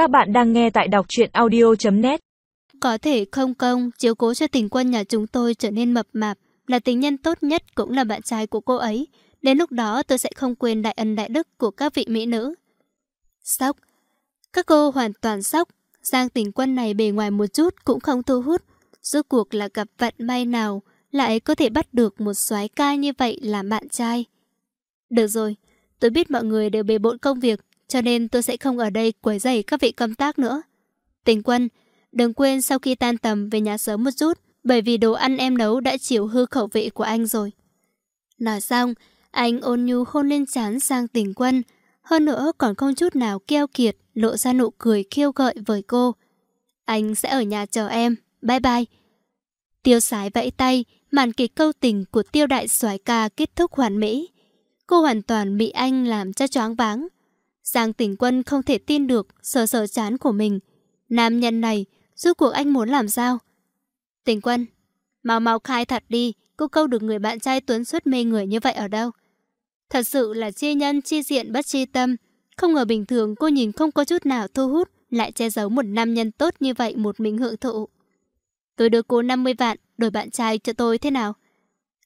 Các bạn đang nghe tại đọc truyện audio.net Có thể không công chiếu cố cho tình quân nhà chúng tôi trở nên mập mạp là tình nhân tốt nhất cũng là bạn trai của cô ấy. Đến lúc đó tôi sẽ không quên đại ân đại đức của các vị mỹ nữ. Sốc Các cô hoàn toàn sốc. Giang tình quân này bề ngoài một chút cũng không thu hút. Rốt cuộc là gặp vận may nào lại có thể bắt được một soái ca như vậy làm bạn trai. Được rồi, tôi biết mọi người đều bề bộn công việc, cho nên tôi sẽ không ở đây quấy rầy các vị công tác nữa. Tình quân, đừng quên sau khi tan tầm về nhà sớm một chút, bởi vì đồ ăn em nấu đã chịu hư khẩu vị của anh rồi. Nói xong, anh ôn nhu hôn lên chán sang tình quân, hơn nữa còn không chút nào keo kiệt, lộ ra nụ cười khiêu gợi với cô. Anh sẽ ở nhà chờ em, bye bye. Tiêu sái vẫy tay, màn kịch câu tình của tiêu đại soái ca kết thúc hoàn mỹ. Cô hoàn toàn bị anh làm cho choáng váng. Giang tỉnh quân không thể tin được sờ sờ chán của mình. Nam nhân này, rốt cuộc anh muốn làm sao? Tỉnh quân, mau mau khai thật đi, cô câu được người bạn trai tuấn xuất mê người như vậy ở đâu? Thật sự là chi nhân chi diện bất chi tâm. Không ngờ bình thường cô nhìn không có chút nào thu hút, lại che giấu một nam nhân tốt như vậy một mình hưởng thụ. Tôi đưa cô 50 vạn, đổi bạn trai cho tôi thế nào?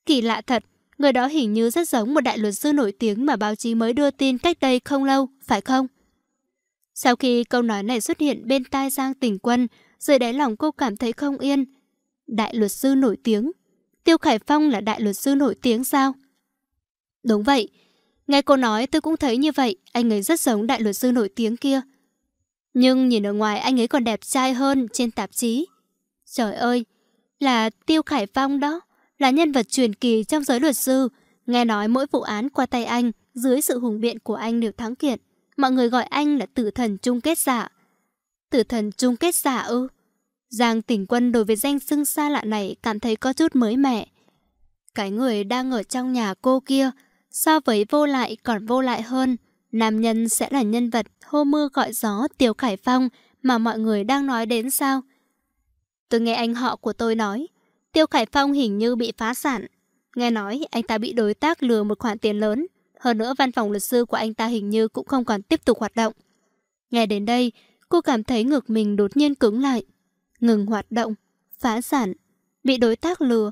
Kỳ lạ thật, người đó hình như rất giống một đại luật sư nổi tiếng mà báo chí mới đưa tin cách đây không lâu, phải không? Sau khi câu nói này xuất hiện bên tai Giang tỉnh Quân, dưới đáy lòng cô cảm thấy không yên. Đại luật sư nổi tiếng? Tiêu Khải Phong là đại luật sư nổi tiếng sao? Đúng vậy. Nghe cô nói tôi cũng thấy như vậy, anh ấy rất giống đại luật sư nổi tiếng kia. Nhưng nhìn ở ngoài anh ấy còn đẹp trai hơn trên tạp chí. Trời ơi, là Tiêu Khải Phong đó, là nhân vật truyền kỳ trong giới luật sư. Nghe nói mỗi vụ án qua tay anh, dưới sự hùng biện của anh đều thắng kiện. Mọi người gọi anh là tử thần chung kết giả. Tử thần chung kết giả ư? Giang tỉnh quân đối với danh xưng xa lạ này cảm thấy có chút mới mẻ. Cái người đang ở trong nhà cô kia, so với vô lại còn vô lại hơn. Nam nhân sẽ là nhân vật hô mưa gọi gió Tiểu Khải Phong mà mọi người đang nói đến sao? Tôi nghe anh họ của tôi nói, Tiêu Khải Phong hình như bị phá sản. Nghe nói anh ta bị đối tác lừa một khoản tiền lớn. Hơn nữa văn phòng luật sư của anh ta hình như cũng không còn tiếp tục hoạt động. Nghe đến đây, cô cảm thấy ngực mình đột nhiên cứng lại. Ngừng hoạt động, phá sản, bị đối tác lừa.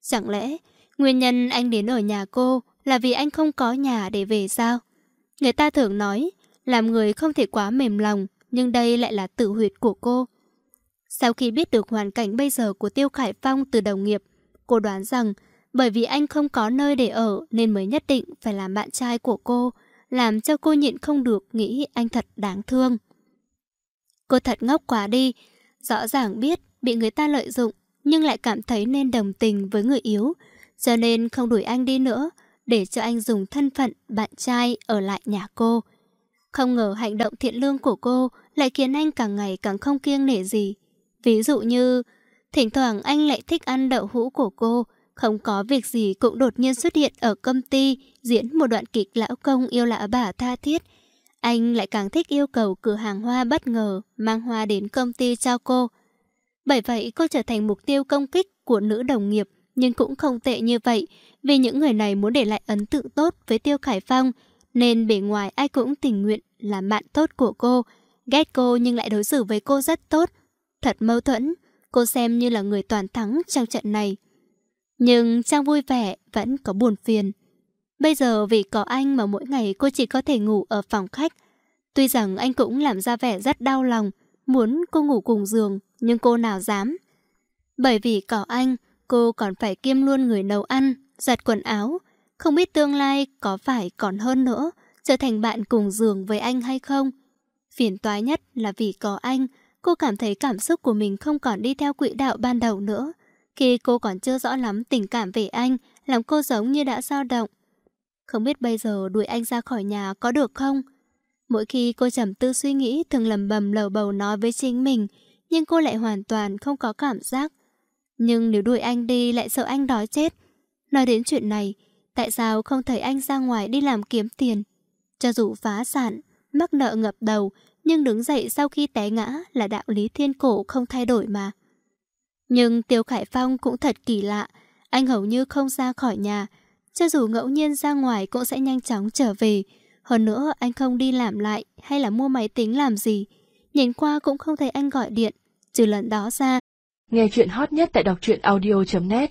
Chẳng lẽ nguyên nhân anh đến ở nhà cô là vì anh không có nhà để về sao? Người ta thường nói, làm người không thể quá mềm lòng, nhưng đây lại là tự huyệt của cô. Sau khi biết được hoàn cảnh bây giờ của Tiêu Khải Phong từ đồng nghiệp, cô đoán rằng bởi vì anh không có nơi để ở nên mới nhất định phải làm bạn trai của cô, làm cho cô nhịn không được nghĩ anh thật đáng thương. Cô thật ngốc quá đi, rõ ràng biết bị người ta lợi dụng nhưng lại cảm thấy nên đồng tình với người yếu, cho nên không đuổi anh đi nữa để cho anh dùng thân phận bạn trai ở lại nhà cô. Không ngờ hành động thiện lương của cô lại khiến anh càng ngày càng không kiêng nể gì. Ví dụ như, thỉnh thoảng anh lại thích ăn đậu hũ của cô, không có việc gì cũng đột nhiên xuất hiện ở công ty diễn một đoạn kịch lão công yêu lạ bà tha thiết. Anh lại càng thích yêu cầu cửa hàng hoa bất ngờ mang hoa đến công ty cho cô. Bởi vậy cô trở thành mục tiêu công kích của nữ đồng nghiệp nhưng cũng không tệ như vậy vì những người này muốn để lại ấn tượng tốt với Tiêu Khải Phong nên bề ngoài ai cũng tình nguyện là bạn tốt của cô. Ghét cô nhưng lại đối xử với cô rất tốt Thật mâu thuẫn, cô xem như là người toàn thắng trong trận này. Nhưng Trang vui vẻ vẫn có buồn phiền. Bây giờ vì có anh mà mỗi ngày cô chỉ có thể ngủ ở phòng khách. Tuy rằng anh cũng làm ra vẻ rất đau lòng, muốn cô ngủ cùng giường, nhưng cô nào dám. Bởi vì có anh, cô còn phải kiêm luôn người nấu ăn, giặt quần áo. Không biết tương lai có phải còn hơn nữa, trở thành bạn cùng giường với anh hay không. Phiền toái nhất là vì có anh, Cô cảm thấy cảm xúc của mình không còn đi theo quỹ đạo ban đầu nữa. Khi cô còn chưa rõ lắm tình cảm về anh, làm cô giống như đã dao động. Không biết bây giờ đuổi anh ra khỏi nhà có được không? Mỗi khi cô trầm tư suy nghĩ thường lầm bầm lầu bầu nói với chính mình, nhưng cô lại hoàn toàn không có cảm giác. Nhưng nếu đuổi anh đi lại sợ anh đói chết. Nói đến chuyện này, tại sao không thấy anh ra ngoài đi làm kiếm tiền? Cho dù phá sản, mắc nợ ngập đầu, nhưng đứng dậy sau khi té ngã là đạo lý thiên cổ không thay đổi mà. Nhưng Tiêu Khải Phong cũng thật kỳ lạ, anh hầu như không ra khỏi nhà, cho dù ngẫu nhiên ra ngoài cũng sẽ nhanh chóng trở về. Hơn nữa anh không đi làm lại hay là mua máy tính làm gì. Nhìn qua cũng không thấy anh gọi điện Trừ lần đó ra Nghe chuyện hot nhất tại đọc truyện audio.net